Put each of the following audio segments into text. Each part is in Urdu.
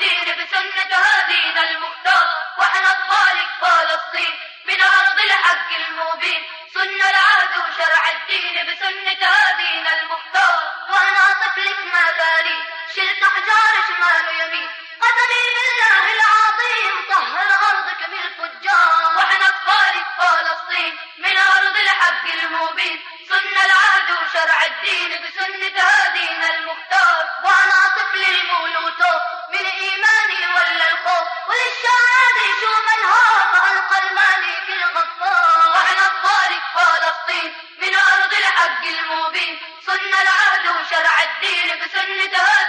الدين بسنة هدينا المختار. واحنا الطالق فلسطين من أرض الحق المبين. سنة العهد وشرع الدين بسنة هدينا المختار. وأنا طفلك ما بالي. شلت أحجار شمال يمين. قدمي بالله الحق المبين. صن العدو شرع الدين بسنته.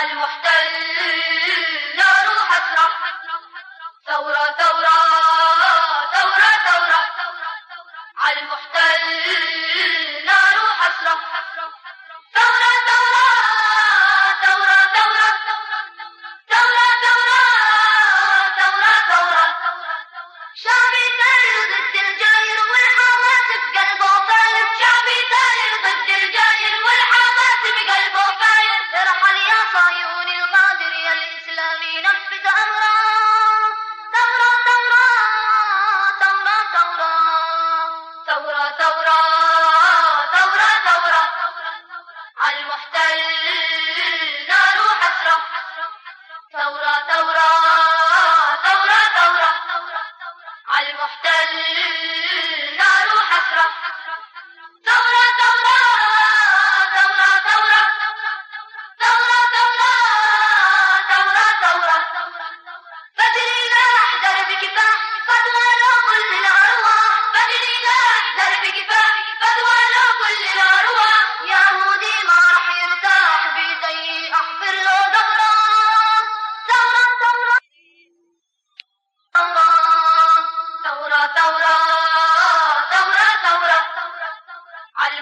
المحتل نار حسرة. گورا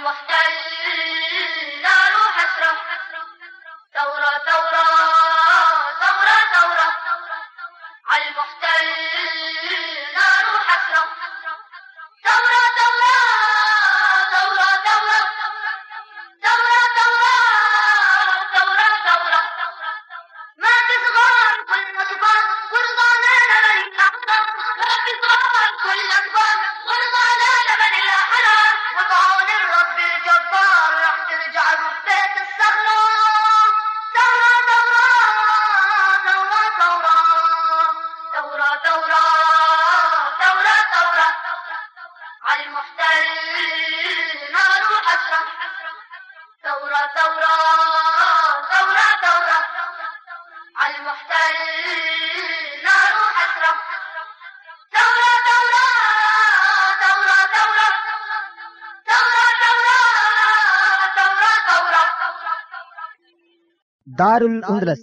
مختلف دار الاندلس